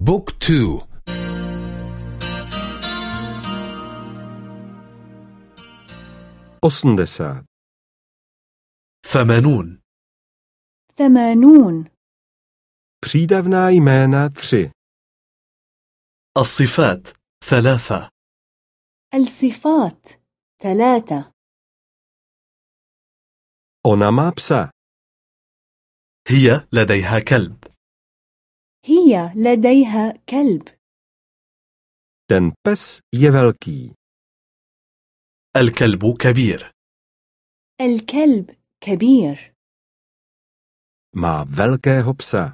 بوك تو. osmdesát ثمانون. ثمانون. přídavná jména tři الصفات ثلاثة. الصفات ثلاثة. ona má psa هي لديها كلب. هي لديها كلب. Ten pes je velký. الكلب كبير. الكلب كبير. Má velkého psa.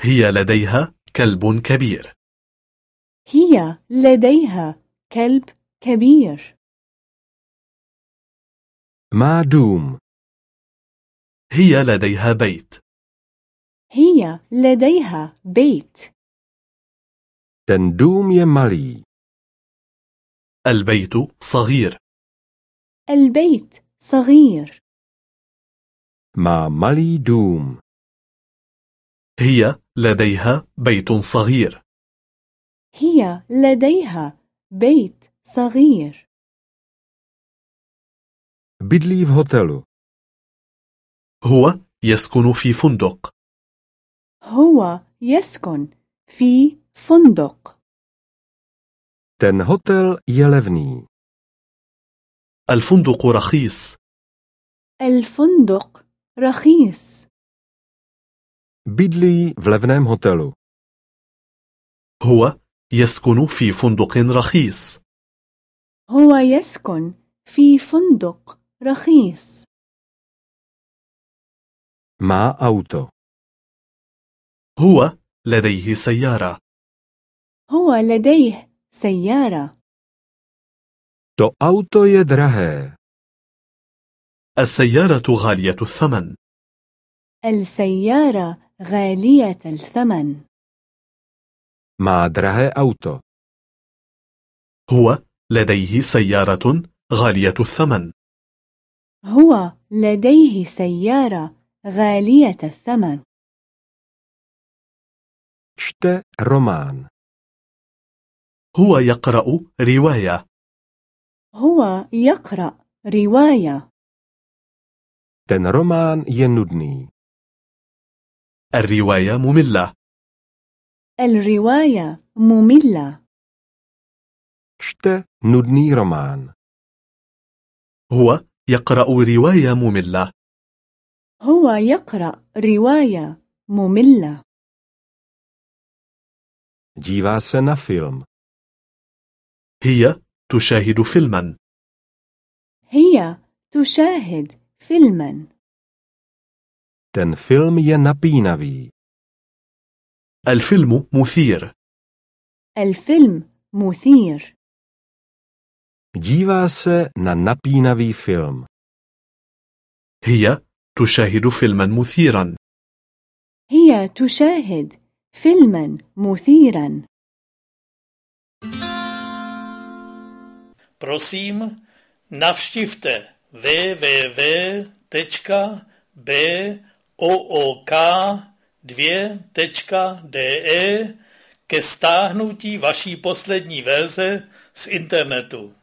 هي لديها كلب كبير. هي لديها كلب كبير. Má dům. هي لديها بيت. هي لديها بيت. ten dům je malý البيت صغير. البيت صغير. má malý dům هي لديها بيت صغير. هي لديها بيت صغير. bydlí v hotelu هو يسكن في فندق. هو يسكن في فندق. ten hotel je levný الفندق رخيص. الفندق رخيص. bydlí v levném hotelu هو يسكن في فندق رخيص. هو يسكن في فندق رخيص. má auto هو لديه سيارة. هو لديه سيارة. To auto je drahé. السيارة غالية الثمن. السيارة غالية الثمن. má drahé auto. هو لديه سيارة غالية الثمن. هو لديه سيارة غالية الثمن. Čte román هو يقرأ رواية. هو يقرأ رواية. ten román je nudný الرواية مملة. الرواية مملة. čte nudný román هو يقرأ رواية مملة. هو يقرأ رواية مملة. Dívá se na film. هي تشاهد فيلما هي تشاهد فيلما ten film je napínavý. الفيلم مثير الفيلم مثير dívá se na napínavý film. هي تشاهد فيلما مثيرا هي تشاهد فيلما مثيرا Prosím, navštivte www.book2.de ke stáhnutí vaší poslední verze z internetu.